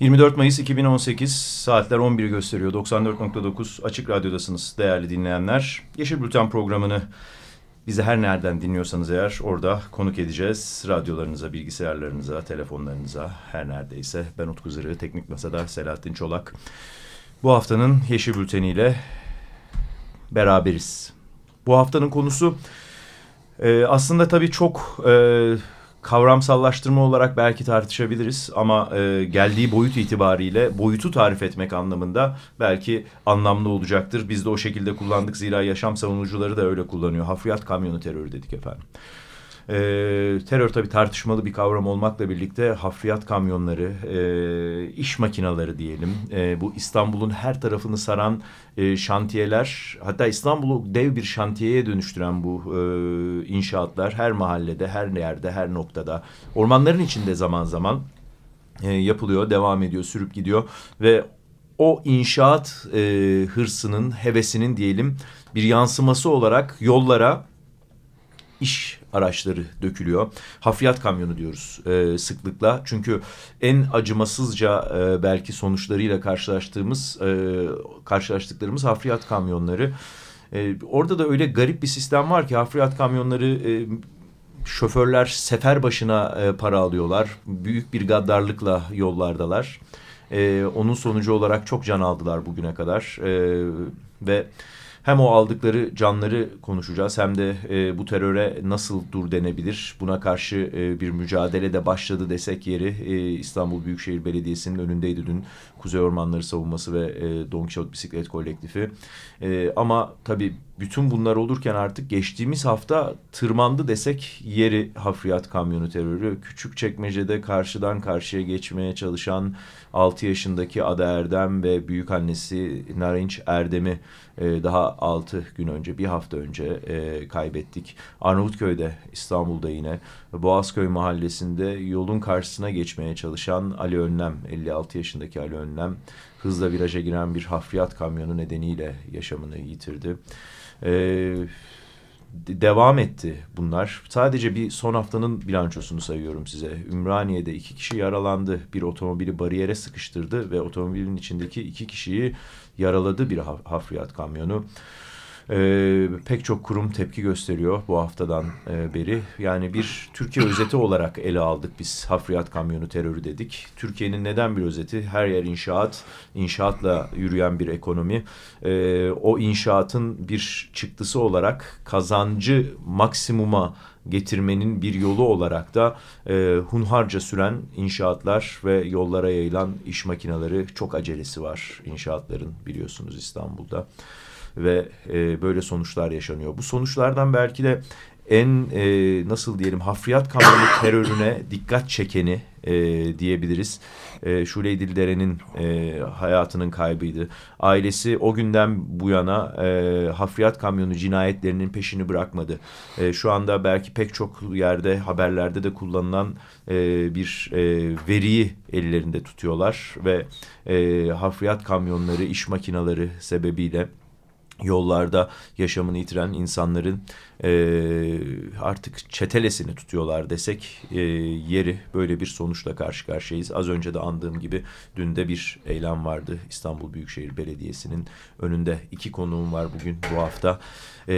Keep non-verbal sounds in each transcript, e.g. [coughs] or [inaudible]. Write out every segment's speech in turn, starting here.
24 Mayıs 2018 saatler 11 gösteriyor. 94.9 Açık Radyo'dasınız değerli dinleyenler. Yeşil Bülten programını bizi her nereden dinliyorsanız eğer orada konuk edeceğiz. Radyolarınıza, bilgisayarlarınıza, telefonlarınıza her neredeyse. Ben Utku Zırı, Teknik Masa'da Selahattin Çolak. Bu haftanın Yeşil Bülteni ile beraberiz. Bu haftanın konusu e, aslında tabii çok... E, kavramsallaştırma olarak belki tartışabiliriz ama e, geldiği boyut itibariyle boyutu tarif etmek anlamında belki anlamlı olacaktır. Biz de o şekilde kullandık zira yaşam savunucuları da öyle kullanıyor. Hafriyat kamyonu terörü dedik efendim. E, terör tabii tartışmalı bir kavram olmakla birlikte hafriyat kamyonları, e, iş makinaları diyelim. E, bu İstanbul'un her tarafını saran e, şantiyeler, hatta İstanbul'u dev bir şantiyeye dönüştüren bu e, inşaatlar her mahallede, her yerde, her noktada, ormanların içinde zaman zaman e, yapılıyor, devam ediyor, sürüp gidiyor ve o inşaat e, hırsının, hevesinin diyelim bir yansıması olarak yollara iş araçları dökülüyor. Hafriyat kamyonu diyoruz e, sıklıkla. Çünkü en acımasızca e, belki sonuçlarıyla karşılaştığımız, e, karşılaştıklarımız hafriyat kamyonları. E, orada da öyle garip bir sistem var ki hafriyat kamyonları... E, şoförler sefer başına e, para alıyorlar. Büyük bir gaddarlıkla yollardalar. E, onun sonucu olarak çok can aldılar bugüne kadar. E, ve hem o aldıkları canları konuşacağız hem de e, bu teröre nasıl dur denebilir. Buna karşı e, bir mücadele de başladı desek yeri e, İstanbul Büyükşehir Belediyesi'nin önündeydi dün Kuzey Ormanları Savunması ve e, Don Quixote Bisiklet Kolektifi. E, ama tabii bütün bunlar olurken artık geçtiğimiz hafta tırmandı desek yeri hafriyat kamyonu terörü. Küçük çekmecede karşıdan karşıya geçmeye çalışan 6 yaşındaki Ada Erdem ve büyük annesi Narinç Erdem'i e, daha 6 gün önce bir hafta önce e, kaybettik. Arnavutköy'de İstanbul'da yine Boğazköy mahallesinde yolun karşısına geçmeye çalışan Ali Önlem 56 yaşındaki Ali Önlem hızla viraja giren bir hafriyat kamyonu nedeniyle yaşamını yitirdi. Ee, devam etti bunlar. Sadece bir son haftanın bilançosunu sayıyorum size. Ümraniye'de iki kişi yaralandı. Bir otomobili bariyere sıkıştırdı ve otomobilin içindeki iki kişiyi yaraladı bir hafriyat kamyonu. E, pek çok kurum tepki gösteriyor bu haftadan e, beri. Yani bir Türkiye özeti olarak ele aldık biz hafriyat kamyonu terörü dedik. Türkiye'nin neden bir özeti? Her yer inşaat, inşaatla yürüyen bir ekonomi. E, o inşaatın bir çıktısı olarak kazancı maksimuma getirmenin bir yolu olarak da e, hunharca süren inşaatlar ve yollara yayılan iş makineleri çok acelesi var inşaatların biliyorsunuz İstanbul'da ve e, böyle sonuçlar yaşanıyor. Bu sonuçlardan belki de en e, nasıl diyelim hafriyat kamyonu [coughs] terörüne dikkat çekeni e, diyebiliriz. E, Şule Dildere'nin e, hayatının kaybıydı. Ailesi o günden bu yana e, hafriyat kamyonu cinayetlerinin peşini bırakmadı. E, şu anda belki pek çok yerde haberlerde de kullanılan e, bir e, veriyi ellerinde tutuyorlar ve e, hafriyat kamyonları, iş makineleri sebebiyle yollarda yaşamını yitiren insanların e, artık çetelesini tutuyorlar desek e, yeri böyle bir sonuçla karşı karşıyayız. Az önce de andığım gibi dün de bir eylem vardı İstanbul Büyükşehir Belediyesi'nin önünde iki konuğum var bugün bu hafta. E,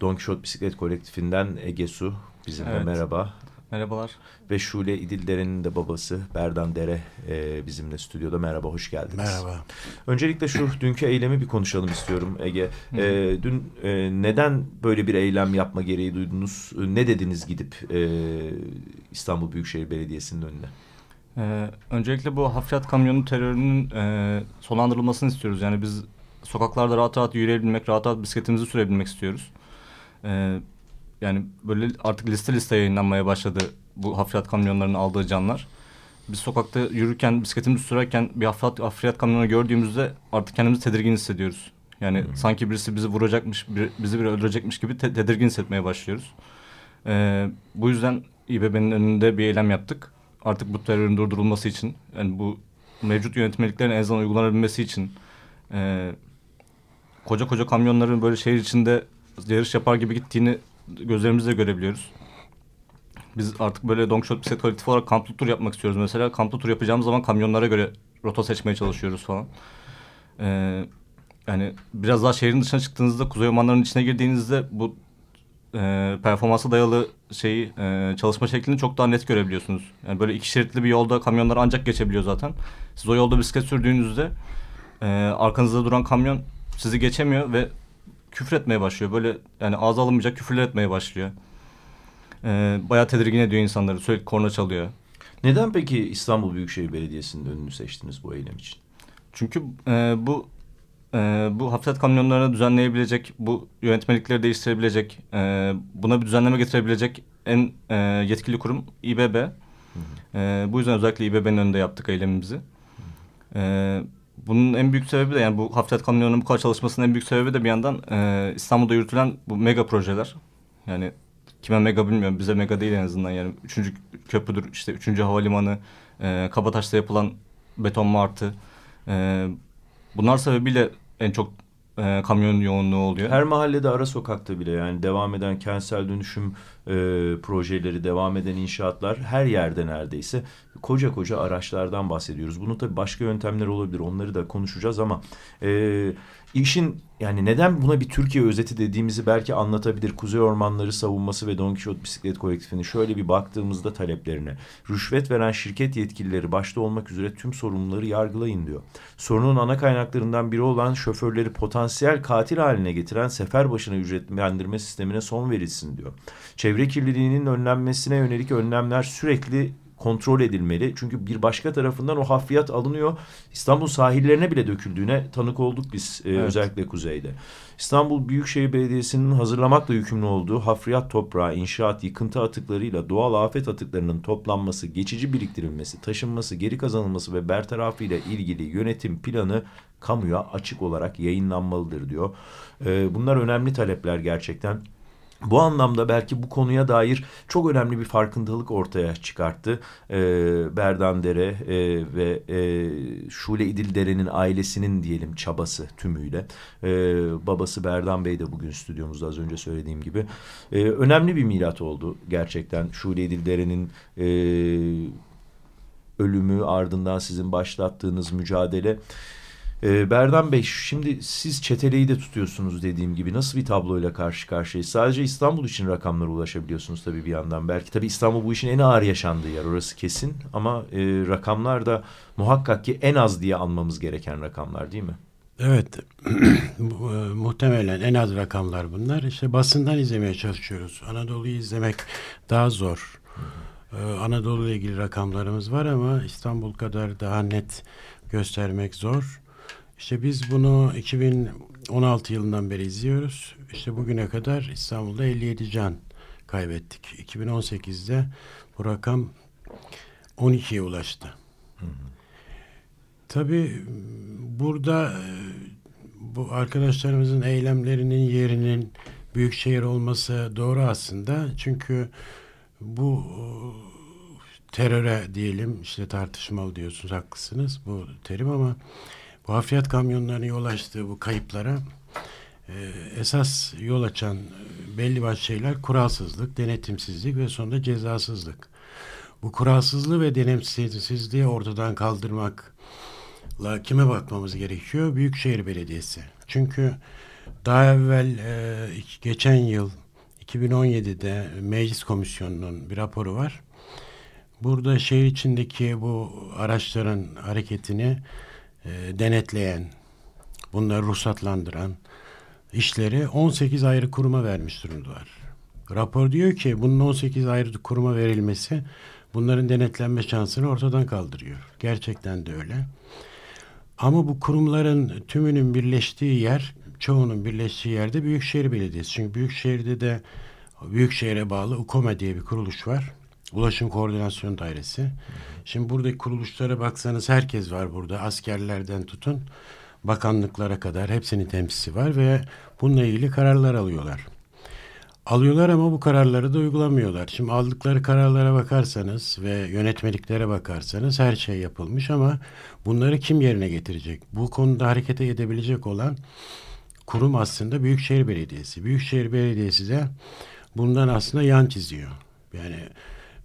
Don Quixote Bisiklet Kolektifinden Ege Su bizimle evet. merhaba. Merhabalar. Ve Şule İdildere'nin de babası Berdan Dere e, bizimle stüdyoda. Merhaba, hoş geldiniz. Merhaba. Öncelikle şu [clears throat] dünkü eylemi bir konuşalım istiyorum Ege. E, dün e, neden böyle bir eylem yapma gereği duydunuz? Ne dediniz gidip e, İstanbul Büyükşehir Belediyesi'nin önüne? Ee, öncelikle bu hafriyat kamyonu terörünün e, sonlandırılmasını istiyoruz. Yani biz sokaklarda rahat rahat yürüyebilmek, rahat rahat bisikletimizi sürebilmek istiyoruz. Ee, yani böyle artık liste liste yayınlanmaya başladı bu hafriyat kamyonlarının aldığı canlar. Biz sokakta yürürken, bisikletimizi sürerken bir hafriyat, hafriyat kamyonu gördüğümüzde artık kendimizi tedirgin hissediyoruz. Yani hmm. sanki birisi bizi vuracakmış, bir, bizi biri öldürecekmiş gibi te tedirgin hissetmeye başlıyoruz. Ee, bu yüzden İBB'nin önünde bir eylem yaptık. Artık bu terörün durdurulması için, yani bu mevcut yönetmeliklerin en azından uygulanabilmesi için e, koca koca kamyonların böyle şehir içinde yarış yapar gibi gittiğini gözlerimizle görebiliyoruz. Biz artık böyle Quixote bisiklet kolektif olarak kamplı tur yapmak istiyoruz mesela. Kamplı tur yapacağımız zaman kamyonlara göre rota seçmeye çalışıyoruz falan. E, yani biraz daha şehrin dışına çıktığınızda kuzey ormanlarının içine girdiğinizde bu e, performansa dayalı şeyi e, çalışma şeklini çok daha net görebiliyorsunuz. Yani böyle iki şeritli bir yolda kamyonlar ancak geçebiliyor zaten. Siz o yolda bisiklet sürdüğünüzde e, arkanızda duran kamyon sizi geçemiyor ve küfür etmeye başlıyor. Böyle yani ağza alınmayacak küfürler etmeye başlıyor. E, bayağı tedirgin ediyor insanları. Sürekli korna çalıyor. Neden peki İstanbul Büyükşehir Belediyesi'nin önünü seçtiniz bu eylem için? Çünkü e, bu e, bu hafiflet kamyonlarını düzenleyebilecek, bu yönetmelikleri değiştirebilecek, e, buna bir düzenleme getirebilecek en e, yetkili kurum İBB. Hı hı. E, bu yüzden özellikle İBB'nin önünde yaptık eylemimizi. E, bunun en büyük sebebi de yani bu hafiflet kamyonunun bu kadar çalışmasının en büyük sebebi de bir yandan e, İstanbul'da yürütülen bu mega projeler. Yani kime mega bilmiyorum bize mega değil en azından yani üçüncü köprüdür işte üçüncü havalimanı, e, Kabataş'ta yapılan beton martı. E, Bunlar sebebiyle en çok e, kamyon yoğunluğu oluyor. Her mahallede ara sokakta bile yani devam eden kentsel dönüşüm e, projeleri, devam eden inşaatlar her yerde neredeyse koca koca araçlardan bahsediyoruz. Bunun tabii başka yöntemleri olabilir onları da konuşacağız ama e, işin yani neden buna bir Türkiye özeti dediğimizi belki anlatabilir. Kuzey Ormanları Savunması ve Don Quixote Bisiklet Kolektifini şöyle bir baktığımızda taleplerine. Rüşvet veren şirket yetkilileri başta olmak üzere tüm sorumluları yargılayın diyor. Sorunun ana kaynaklarından biri olan şoförleri potansiyel katil haline getiren sefer başına ücretlendirme sistemine son verilsin diyor. Çevre kirliliğinin önlenmesine yönelik önlemler sürekli kontrol edilmeli. Çünkü bir başka tarafından o hafriyat alınıyor. İstanbul sahillerine bile döküldüğüne tanık olduk biz e, evet. özellikle kuzeyde. İstanbul Büyükşehir Belediyesi'nin hazırlamakla yükümlü olduğu hafriyat toprağı, inşaat, yıkıntı atıklarıyla doğal afet atıklarının toplanması, geçici biriktirilmesi, taşınması, geri kazanılması ve bertarafı ile ilgili yönetim planı kamuya açık olarak yayınlanmalıdır diyor. E, bunlar önemli talepler gerçekten. Bu anlamda belki bu konuya dair çok önemli bir farkındalık ortaya çıkarttı. E, Berdan Dere e, ve e, Şule İdil Dere'nin ailesinin diyelim çabası tümüyle. E, babası Berdan Bey de bugün stüdyomuzda az önce söylediğim gibi. E, önemli bir milat oldu gerçekten. Şule İdil Dere'nin... E, ölümü ardından sizin başlattığınız mücadele ee, Berdan Bey şimdi siz çeteleyi de tutuyorsunuz dediğim gibi nasıl bir tabloyla karşı karşıyayız? Sadece İstanbul için rakamlara ulaşabiliyorsunuz tabii bir yandan. Belki tabii İstanbul bu işin en ağır yaşandığı yer orası kesin ama e, rakamlar da muhakkak ki en az diye anmamız gereken rakamlar değil mi? Evet [clears throat] e, muhtemelen en az rakamlar bunlar. İşte basından izlemeye çalışıyoruz. Anadolu'yu izlemek daha zor. Ee, Anadolu ile ilgili rakamlarımız var ama İstanbul kadar daha net göstermek zor. İşte biz bunu 2016 yılından beri izliyoruz. İşte bugüne kadar İstanbul'da 57 can kaybettik. 2018'de bu rakam 12'ye ulaştı. Tabii burada e, bu arkadaşlarımızın eylemlerinin yerinin büyük şehir olması doğru aslında. Çünkü bu e, teröre diyelim işte tartışmalı diyorsunuz haklısınız bu terim ama bu hafriyat kamyonlarının yol açtığı bu kayıplara e, esas yol açan e, belli başlı şeyler kuralsızlık, denetimsizlik ve sonunda cezasızlık. Bu kuralsızlığı ve denetimsizliği ortadan kaldırmakla kime bakmamız gerekiyor? Büyükşehir Belediyesi. Çünkü daha evvel e, geçen yıl 2017'de Meclis Komisyonu'nun bir raporu var. Burada şehir içindeki bu araçların hareketini e, denetleyen, bunları ruhsatlandıran işleri 18 ayrı kuruma vermiş durumdalar. Rapor diyor ki bunun 18 ayrı kuruma verilmesi bunların denetlenme şansını ortadan kaldırıyor. Gerçekten de öyle. Ama bu kurumların tümünün birleştiği yer, çoğunun birleştiği yerde Büyükşehir Belediyesi. Çünkü Büyükşehir'de de Büyükşehir'e bağlı UKOME diye bir kuruluş var. Ulaşım Koordinasyon Dairesi. Şimdi buradaki kuruluşlara baksanız herkes var burada. Askerlerden tutun bakanlıklara kadar hepsinin temsilcisi var ve bununla ilgili kararlar alıyorlar. Alıyorlar ama bu kararları da uygulamıyorlar. Şimdi aldıkları kararlara bakarsanız ve yönetmeliklere bakarsanız her şey yapılmış ama bunları kim yerine getirecek? Bu konuda harekete edebilecek olan kurum aslında Büyükşehir Belediyesi. Büyükşehir Belediyesi de bundan aslında yan çiziyor. Yani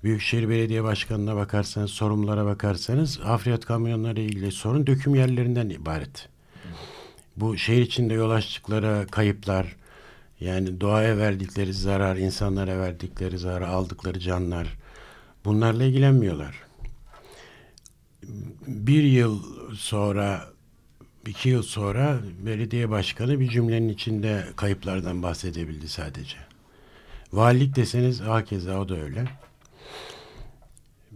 Büyükşehir Belediye Başkanı'na bakarsanız, sorumlulara bakarsanız hafriyat kamyonları ile ilgili sorun döküm yerlerinden ibaret. Bu şehir içinde yol açtıkları kayıplar, yani doğaya verdikleri zarar, insanlara verdikleri zarar, aldıkları canlar bunlarla ilgilenmiyorlar. Bir yıl sonra, iki yıl sonra belediye başkanı bir cümlenin içinde kayıplardan bahsedebildi sadece. Valilik deseniz hakeza o da öyle.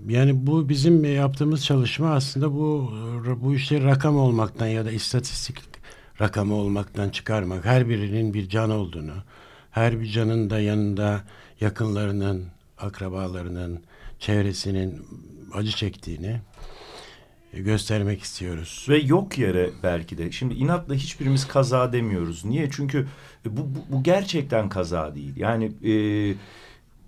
Yani bu bizim yaptığımız çalışma aslında bu bu işleri rakam olmaktan ya da istatistik rakamı olmaktan çıkarmak. Her birinin bir can olduğunu, her bir canın da yanında yakınlarının, akrabalarının, çevresinin acı çektiğini göstermek istiyoruz. Ve yok yere belki de. Şimdi inatla hiçbirimiz kaza demiyoruz. Niye? Çünkü bu, bu, bu gerçekten kaza değil. Yani e,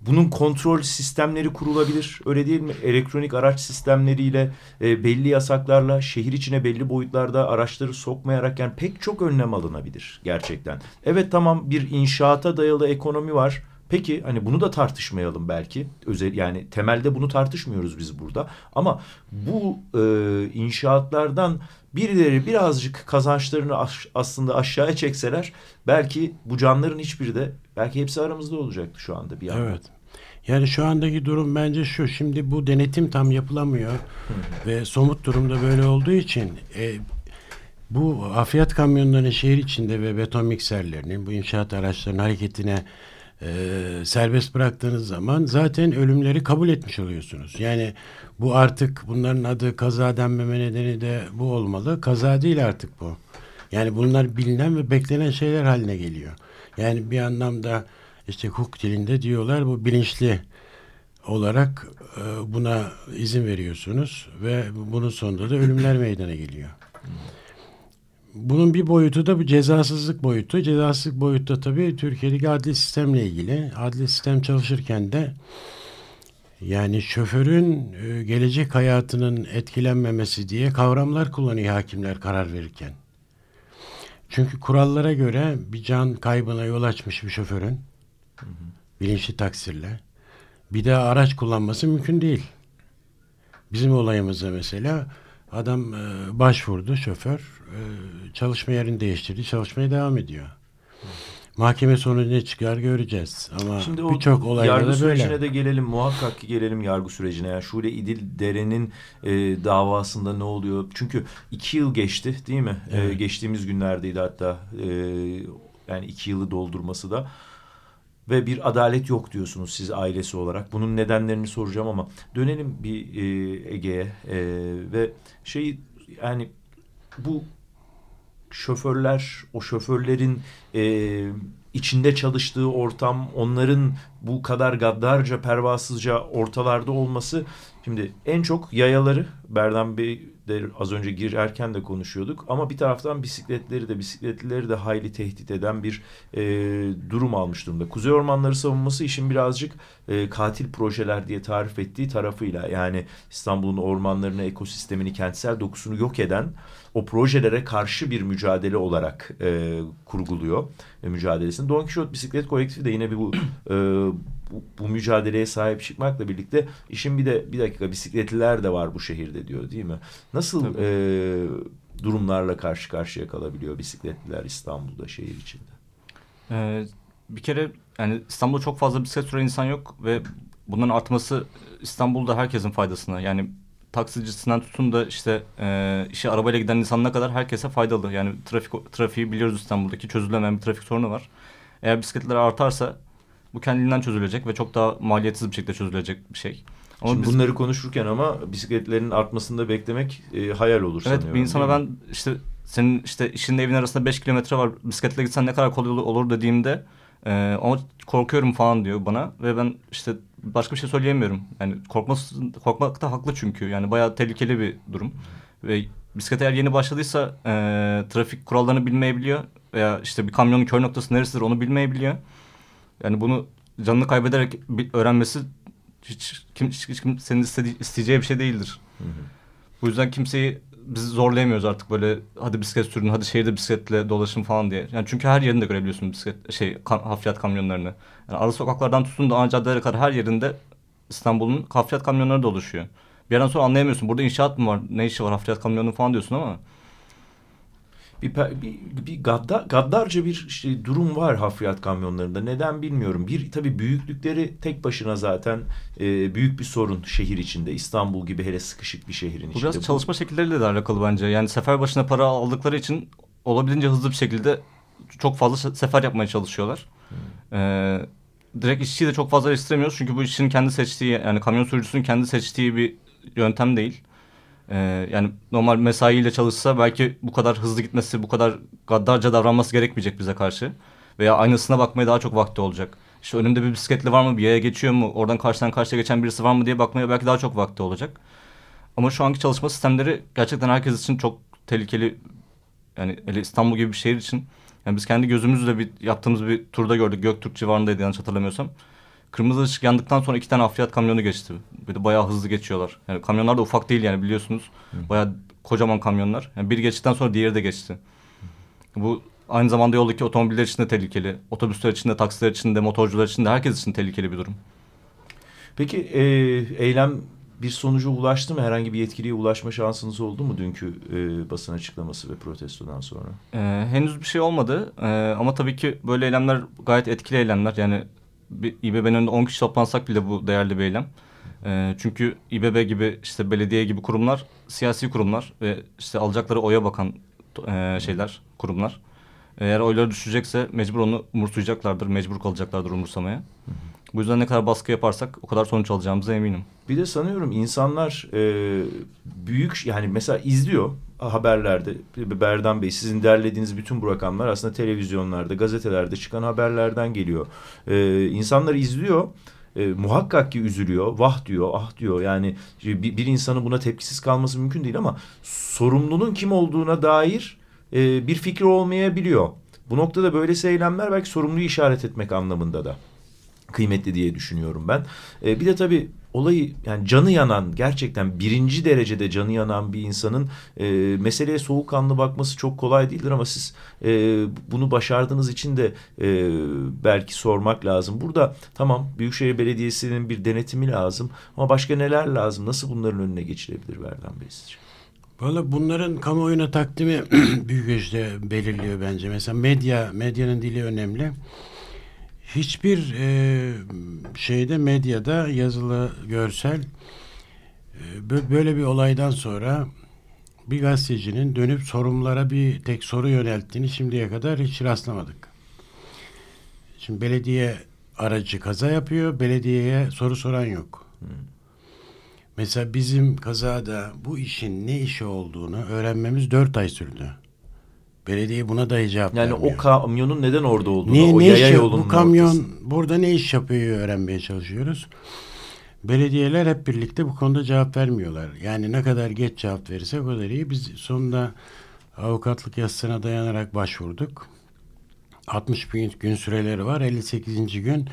bunun kontrol sistemleri kurulabilir. Öyle değil mi? Elektronik araç sistemleriyle, e, belli yasaklarla, şehir içine belli boyutlarda araçları sokmayarak yani pek çok önlem alınabilir gerçekten. Evet tamam bir inşaata dayalı ekonomi var. Peki hani bunu da tartışmayalım belki. Özel yani temelde bunu tartışmıyoruz biz burada. Ama bu e, inşaatlardan birileri birazcık kazançlarını aş, aslında aşağıya çekseler belki bu canların hiçbiri de belki hepsi aramızda olacaktı şu anda bir yandan. Evet. Yani şu andaki durum bence şu. Şimdi bu denetim tam yapılamıyor ve somut durumda böyle olduğu için e, bu afiyat kamyonlarının şehir içinde ve beton mikserlerinin bu inşaat araçlarının hareketine e, serbest bıraktığınız zaman zaten ölümleri kabul etmiş oluyorsunuz. Yani bu artık bunların adı kaza denmeme nedeni de bu olmalı. Kaza değil artık bu. Yani bunlar bilinen ve beklenen şeyler haline geliyor. Yani bir anlamda işte hukuk dilinde diyorlar bu bilinçli olarak e, buna izin veriyorsunuz ve bunun sonunda da ölümler meydana geliyor. Bunun bir boyutu da bu cezasızlık boyutu. Cezasızlık boyutu da tabii Türkiye'deki adli sistemle ilgili. Adli sistem çalışırken de yani şoförün e, gelecek hayatının etkilenmemesi diye kavramlar kullanıyor hakimler karar verirken. Çünkü kurallara göre bir can kaybına yol açmış bir şoförün bilinçli taksirle bir daha araç kullanması mümkün değil. Bizim olayımızda mesela adam e, başvurdu şoför e, çalışma yerini değiştirdi çalışmaya devam ediyor. Mahkeme sonucu ne çıkar göreceğiz. Ama birçok olayda yargı da böyle. sürecine de gelelim. Muhakkak ki gelelim yargı sürecine. Yani Şule İdil Dere'nin e, davasında ne oluyor? Çünkü iki yıl geçti değil mi? E, evet. E, geçtiğimiz günlerdeydi hatta. E, yani iki yılı doldurması da ve bir adalet yok diyorsunuz siz ailesi olarak. Bunun nedenlerini soracağım ama dönelim bir e, Ege'ye e, ve şey yani bu şoförler, o şoförlerin e, içinde çalıştığı ortam, onların bu kadar gaddarca, pervasızca ortalarda olması. Şimdi en çok yayaları, Berdan Bey de az önce girerken de konuşuyorduk. Ama bir taraftan bisikletleri de, bisikletlileri de hayli tehdit eden bir e, durum almış durumda. Kuzey Ormanları savunması işin birazcık e, katil projeler diye tarif ettiği tarafıyla. Yani İstanbul'un ormanlarını, ekosistemini, kentsel dokusunu yok eden o projelere karşı bir mücadele olarak e, kurguluyor e, mücadelesini. Don Quixote Bisiklet Kolektifi de yine bir bu, e, bu bu mücadeleye sahip çıkmakla birlikte işin bir de bir dakika bisikletliler de var bu şehirde diyor değil mi? Nasıl e, durumlarla karşı karşıya kalabiliyor bisikletliler İstanbul'da şehir içinde? Ee, bir kere yani İstanbul'da çok fazla bisiklet süren insan yok ve bunların artması İstanbul'da herkesin faydasına. Yani taksicisinden tutun da işte e, işe arabayla giden insanına kadar herkese faydalı. Yani trafik trafiği biliyoruz İstanbul'daki çözülemeyen bir trafik sorunu var. Eğer bisikletler artarsa bu kendiliğinden çözülecek ve çok daha maliyetsiz bir şekilde çözülecek bir şey. Ama Şimdi bunları konuşurken ama bisikletlerin artmasını da beklemek e, hayal olur evet, sanıyorum. Evet bir insana ben işte senin işte işinle evin arasında 5 kilometre var bisikletle gitsen ne kadar kolay olur dediğimde e, ama korkuyorum falan diyor bana ve ben işte başka bir şey söyleyemiyorum. Yani korkması, korkmakta haklı çünkü. Yani bayağı tehlikeli bir durum. Ve bisiklet eğer yeni başladıysa e, trafik kurallarını bilmeyebiliyor. Veya işte bir kamyonun kör noktası neresidir onu bilmeyebiliyor. Yani bunu canını kaybederek öğrenmesi hiç, kim, hiç, hiç kimsenin istediği, isteyeceği bir şey değildir. Hı hı. Bu yüzden kimseyi biz zorlayamıyoruz artık böyle hadi bisiklet sürün, hadi şehirde bisikletle dolaşın falan diye. Yani çünkü her yerinde görebiliyorsun bisiklet şey kam, hafriyat kamyonlarını. Yani ara sokaklardan tutun da ana caddelere kadar her yerinde İstanbul'un hafriyat kamyonları da oluşuyor. Bir yerden sonra anlayamıyorsun. Burada inşaat mı var? Ne işi var hafriyat kamyonu falan diyorsun ama bir, bir, bir gaddar, gaddarca bir işte durum var hafriyat kamyonlarında. Neden bilmiyorum. Bir tabii büyüklükleri tek başına zaten e, büyük bir sorun şehir içinde. İstanbul gibi hele sıkışık bir şehrin Bu içinde. biraz Bu- çalışma şekilleriyle de alakalı bence. Yani sefer başına para aldıkları için olabildiğince hızlı bir şekilde çok fazla se- sefer yapmaya çalışıyorlar. Ee, direkt işçiyi de çok fazla eleştiremiyoruz. Çünkü bu işçinin kendi seçtiği yani kamyon sürücüsünün kendi seçtiği bir yöntem değil. Ee, yani normal mesaiyle çalışsa belki bu kadar hızlı gitmesi, bu kadar gaddarca davranması gerekmeyecek bize karşı. Veya aynısına bakmaya daha çok vakti olacak. İşte önümde bir bisikletli var mı, bir yaya geçiyor mu, oradan karşıdan karşıya geçen birisi var mı diye bakmaya belki daha çok vakti olacak. Ama şu anki çalışma sistemleri gerçekten herkes için çok tehlikeli. Yani İstanbul gibi bir şehir için. Yani biz kendi gözümüzle bir yaptığımız bir turda gördük. Göktürk civarındaydı yanlış hatırlamıyorsam. Kırmızı ışık yandıktan sonra iki tane hafriyat kamyonu geçti. Bir de bayağı hızlı geçiyorlar. Yani kamyonlar da ufak değil yani biliyorsunuz. Bayağı kocaman kamyonlar. Yani biri geçtikten sonra diğeri de geçti. Bu aynı zamanda yoldaki otomobiller için de tehlikeli. Otobüsler için de, taksiler için de, motorcular için de herkes için tehlikeli bir durum. Peki e, eylem bir sonuca ulaştı mı? Herhangi bir yetkiliye ulaşma şansınız oldu mu dünkü e, basın açıklaması ve protestodan sonra? Ee, henüz bir şey olmadı Ee, ama tabii ki böyle eylemler gayet etkili eylemler. Yani İBB'nin önünde 10 kişi toplansak bile bu değerli bir eylem. Ee, çünkü İBB gibi işte belediye gibi kurumlar siyasi kurumlar ve işte alacakları oya bakan e, şeyler, kurumlar. Eğer oyları düşecekse mecbur onu umursayacaklardır, mecbur kalacaklardır umursamaya. Bu yüzden ne kadar baskı yaparsak o kadar sonuç alacağımıza eminim. Bir de sanıyorum insanlar e, büyük yani mesela izliyor haberlerde Berdan Bey sizin derlediğiniz bütün bu rakamlar aslında televizyonlarda gazetelerde çıkan haberlerden geliyor. E, insanlar izliyor e, muhakkak ki üzülüyor vah diyor ah diyor yani bir, bir insanın buna tepkisiz kalması mümkün değil ama sorumlunun kim olduğuna dair e, bir fikri olmayabiliyor. Bu noktada böylesi eylemler belki sorumluyu işaret etmek anlamında da kıymetli diye düşünüyorum ben. E, bir de tabii olayı yani canı yanan gerçekten birinci derecede canı yanan bir insanın e, meseleye soğukkanlı bakması çok kolay değildir ama siz e, bunu başardığınız için de e, belki sormak lazım. Burada tamam Büyükşehir Belediyesi'nin bir denetimi lazım ama başka neler lazım? Nasıl bunların önüne geçilebilir Berdan Bey sizce? Valla bunların kamuoyuna takdimi [clears throat] büyük ölçüde belirliyor bence. Mesela medya, medyanın dili önemli. Hiçbir e, şeyde medyada yazılı, görsel e, böyle bir olaydan sonra bir gazetecinin dönüp sorumlulara bir tek soru yönelttiğini şimdiye kadar hiç rastlamadık. Şimdi belediye aracı kaza yapıyor, belediyeye soru soran yok. Hmm. Mesela bizim kazada bu işin ne işi olduğunu öğrenmemiz dört ay sürdü. Belediye buna dahi cevap yani vermiyor. o kamyonun neden orada olduğunu, ne, o ne yaya iş, yolunun Bu kamyon ortası. burada ne iş yapıyor öğrenmeye çalışıyoruz. Belediyeler hep birlikte bu konuda cevap vermiyorlar. Yani ne kadar geç cevap verirsek o kadar iyi. Biz sonunda avukatlık yasasına dayanarak başvurduk. 60 bin gün süreleri var. 58. gün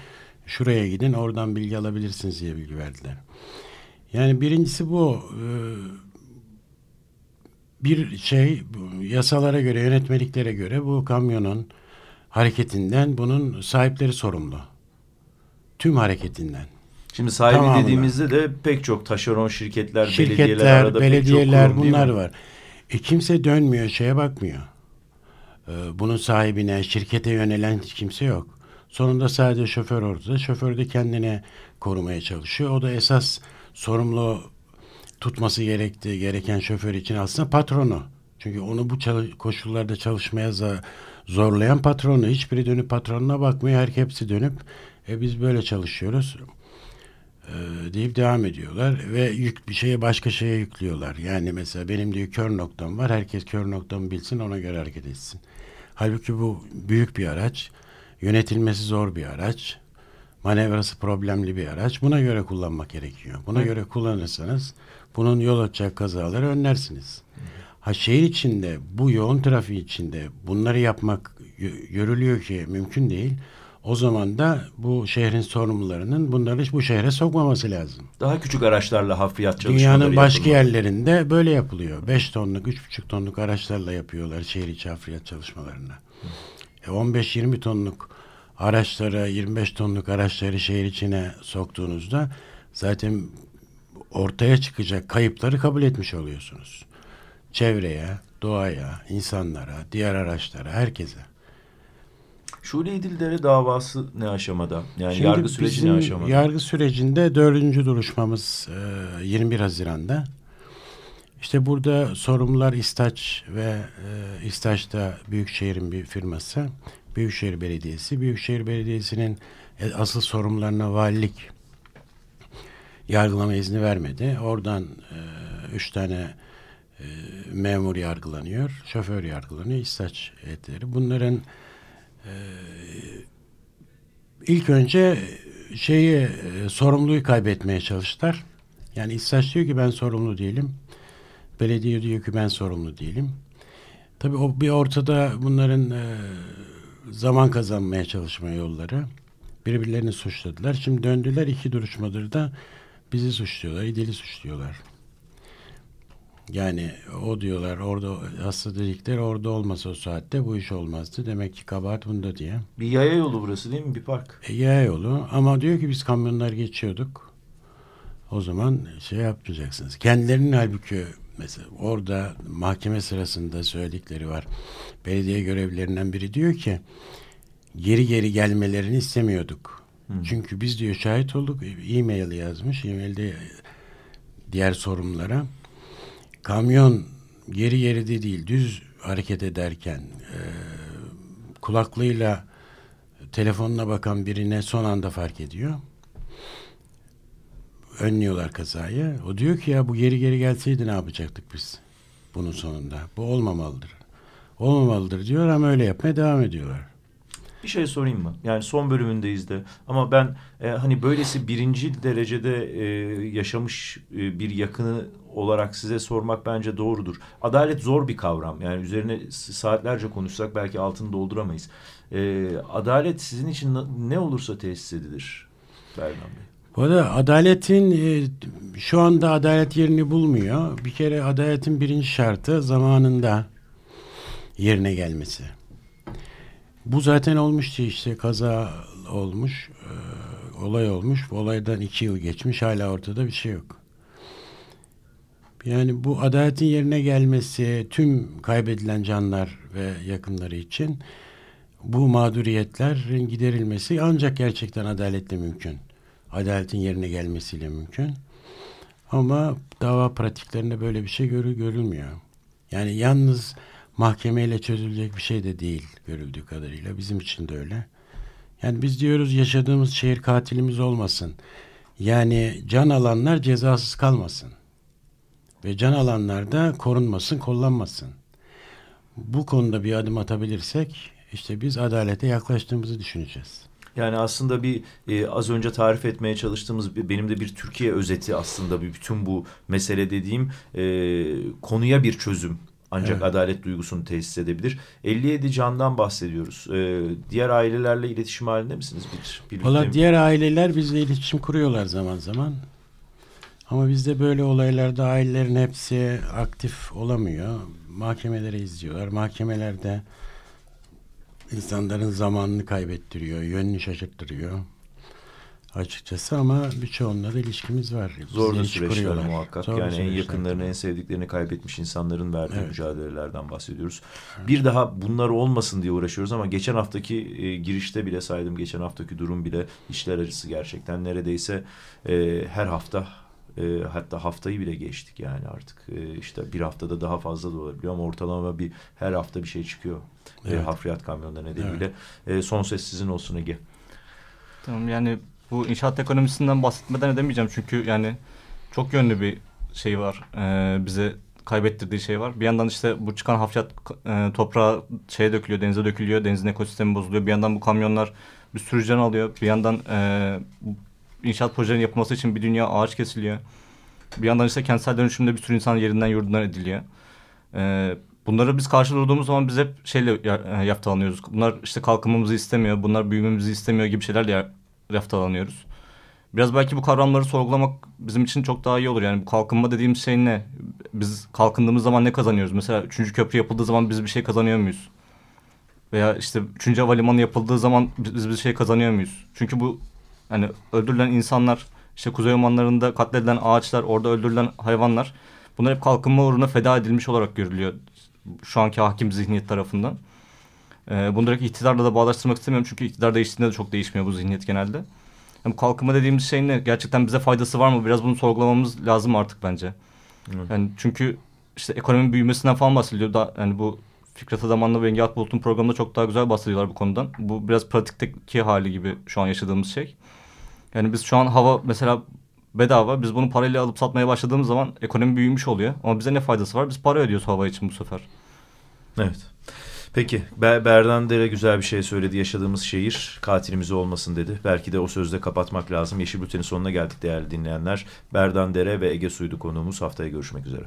şuraya gidin oradan bilgi alabilirsiniz diye bilgi verdiler. Yani birincisi bu. Ee, bir şey yasalara göre, yönetmeliklere göre bu kamyonun hareketinden bunun sahipleri sorumlu. Tüm hareketinden. Şimdi sahibi Tamamına. dediğimizde de pek çok taşeron şirketler, belediyeler Şirketler, arada belediyeler pek çok kurum bunlar var. E kimse dönmüyor, şeye bakmıyor. Ee, bunun sahibine, şirkete yönelen hiç kimse yok. Sonunda sadece şoför ortada. Şoför de kendine korumaya çalışıyor. O da esas sorumlu tutması gerektiği gereken şoför için aslında patronu. Çünkü onu bu koşullarda çalışmaya zorlayan patronu. Hiçbiri dönüp patronuna bakmıyor. Her hepsi dönüp e, biz böyle çalışıyoruz e, deyip devam ediyorlar ve yük bir şeye başka şeye yüklüyorlar. Yani mesela benim diyor kör noktam var. Herkes kör noktamı bilsin ona göre hareket etsin. Halbuki bu büyük bir araç. Yönetilmesi zor bir araç. Manevrası problemli bir araç. Buna göre kullanmak gerekiyor. Buna Hı. göre kullanırsanız bunun yol açacak kazaları önlersiniz. Ha şehir içinde bu yoğun trafiği içinde bunları yapmak gö- görülüyor ki mümkün değil. O zaman da bu şehrin sorumlularının bunları hiç bu şehre sokmaması lazım. Daha küçük araçlarla hafriyat çalışmaları Dünyanın başka yapılmalı. yerlerinde böyle yapılıyor. 5 tonluk, 3,5 tonluk araçlarla yapıyorlar şehir içi hafriyat çalışmalarını. E 15-20 tonluk araçları, 25 tonluk araçları şehir içine soktuğunuzda zaten ortaya çıkacak kayıpları kabul etmiş oluyorsunuz. Çevreye, doğaya, insanlara, diğer araçlara, herkese. Şule İdildere davası ne aşamada? Yani Şimdi yargı süreci ne aşamada? Yargı sürecinde dördüncü duruşmamız e, 21 Haziran'da. İşte burada sorumlular İstaç ve e, İstaç'ta Büyükşehir'in bir firması. Büyükşehir Belediyesi. Büyükşehir Belediyesi'nin e, asıl sorumlularına valilik yargılama izni vermedi. Oradan e, üç tane e, memur yargılanıyor, şoför yargılanıyor, İstaç heyetleri. Bunların e, ilk önce şeyi e, sorumluluğu kaybetmeye çalıştılar. Yani İstaç diyor ki ben sorumlu değilim. Belediye diyor ki ben sorumlu değilim. Tabii o bir ortada bunların e, zaman kazanmaya çalışma yolları. Birbirlerini suçladılar. Şimdi döndüler iki duruşmadır da bizi suçluyorlar, İdil'i suçluyorlar. Yani o diyorlar orada hasta dedikleri orada olmasa o saatte bu iş olmazdı. Demek ki kabahat bunda diye. Bir yaya yolu burası değil mi? Bir park. E, yaya yolu ama diyor ki biz kamyonlar geçiyorduk. O zaman şey yapmayacaksınız. Kendilerinin halbuki mesela orada mahkeme sırasında söyledikleri var. Belediye görevlilerinden biri diyor ki geri geri gelmelerini istemiyorduk. Çünkü biz diyor şahit olduk. E-mail yazmış. E-mailde diğer sorumlulara kamyon geri geri de değil düz hareket ederken e, kulaklığıyla telefonuna bakan birine son anda fark ediyor. Önlüyorlar kazayı. O diyor ki ya bu geri geri gelseydi ne yapacaktık biz bunun sonunda. Bu olmamalıdır. Olmamalıdır diyor ama öyle yapmaya devam ediyorlar. Bir şey sorayım mı? Yani son bölümündeyiz de. Ama ben e, hani böylesi birinci derecede e, yaşamış e, bir yakını olarak size sormak bence doğrudur. Adalet zor bir kavram. Yani üzerine saatlerce konuşsak belki altını dolduramayız. E, adalet sizin için ne olursa tesis edilir Berdan Bey. Bu arada adaletin e, şu anda adalet yerini bulmuyor. Bir kere adaletin birinci şartı zamanında yerine gelmesi. Bu zaten olmuştu işte kaza olmuş, e, olay olmuş. Bu olaydan iki yıl geçmiş hala ortada bir şey yok. Yani bu adaletin yerine gelmesi tüm kaybedilen canlar ve yakınları için bu mağduriyetlerin giderilmesi ancak gerçekten adaletle mümkün. Adaletin yerine gelmesiyle mümkün. Ama dava pratiklerinde böyle bir şey görü görülmüyor. Yani yalnız mahkemeyle çözülecek bir şey de değil görüldüğü kadarıyla. Bizim için de öyle. Yani biz diyoruz yaşadığımız şehir katilimiz olmasın. Yani can alanlar cezasız kalmasın. Ve can alanlar da korunmasın, kollanmasın. Bu konuda bir adım atabilirsek işte biz adalete yaklaştığımızı düşüneceğiz. Yani aslında bir e, az önce tarif etmeye çalıştığımız benim de bir Türkiye özeti aslında bir bütün bu mesele dediğim e, konuya bir çözüm ancak evet. adalet duygusunu tesis edebilir. 57 candan bahsediyoruz. Ee, diğer ailelerle iletişim halinde misiniz? Bir, Valla diğer aileler bizle iletişim kuruyorlar zaman zaman. Ama bizde böyle olaylarda ailelerin hepsi aktif olamıyor. Mahkemeleri izliyorlar. Mahkemelerde insanların zamanını kaybettiriyor, yönünü şaşırttırıyor açıkçası ama birçoğunla da ilişkimiz var. Zor da süreçler muhakkak. Zor yani en yakınlarını, en sevdiklerini kaybetmiş insanların verdiği evet. mücadelelerden bahsediyoruz. Evet. Bir daha bunlar olmasın diye uğraşıyoruz ama geçen haftaki e, girişte bile saydım. Geçen haftaki durum bile işler acısı gerçekten. Neredeyse e, her hafta e, hatta haftayı bile geçtik yani artık. E, işte bir haftada daha fazla da olabiliyor ama ortalama bir her hafta bir şey çıkıyor. E, evet. E, hafriyat kamyonları nedeniyle. Evet. E, son ses sizin olsun Ege. Tamam yani bu inşaat ekonomisinden bahsetmeden edemeyeceğim çünkü yani çok yönlü bir şey var. Ee, bize kaybettirdiği şey var. Bir yandan işte bu çıkan hafriyat e, toprağa şeye dökülüyor, denize dökülüyor. Denizin ekosistemi bozuluyor. Bir yandan bu kamyonlar bir sürü can alıyor. Bir yandan e, inşaat projelerinin yapılması için bir dünya ağaç kesiliyor. Bir yandan işte kentsel dönüşümde bir sürü insan yerinden yurdundan ediliyor. E, bunları biz karşı durduğumuz zaman biz hep şeyle yaftalanıyoruz. Bunlar işte kalkınmamızı istemiyor, bunlar büyümemizi istemiyor gibi şeylerle yaftalanıyoruz. Biraz belki bu kavramları sorgulamak bizim için çok daha iyi olur. Yani bu kalkınma dediğimiz şey ne? Biz kalkındığımız zaman ne kazanıyoruz? Mesela üçüncü köprü yapıldığı zaman biz bir şey kazanıyor muyuz? Veya işte üçüncü havalimanı yapıldığı zaman biz bir şey kazanıyor muyuz? Çünkü bu hani öldürülen insanlar işte kuzey ormanlarında katledilen ağaçlar, orada öldürülen hayvanlar bunlar hep kalkınma uğruna feda edilmiş olarak görülüyor şu anki hakim zihniyet tarafından. Ee, bunu direkt iktidarla da bağdaştırmak istemiyorum çünkü iktidar değiştiğinde de çok değişmiyor bu zihniyet genelde. Yani kalkınma dediğimiz şey ne? Gerçekten bize faydası var mı? Biraz bunu sorgulamamız lazım artık bence. Evet. Yani çünkü işte ekonominin büyümesinden falan bahsediliyor. Da, yani bu Fikret Adaman'la ve Engin Akbulut'un programında çok daha güzel bahsediyorlar bu konudan. Bu biraz pratikteki hali gibi şu an yaşadığımız şey. Yani biz şu an hava mesela bedava. Biz bunu parayla alıp satmaya başladığımız zaman ekonomi büyümüş oluyor. Ama bize ne faydası var? Biz para ödüyoruz hava için bu sefer. Evet. Peki Berdan Dere güzel bir şey söyledi. Yaşadığımız şehir katilimiz olmasın dedi. Belki de o sözde kapatmak lazım. Yeşil Bülten'in sonuna geldik değerli dinleyenler. Berdan Dere ve Ege Suydu konuğumuz. Haftaya görüşmek üzere.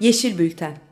Yeşil Bülten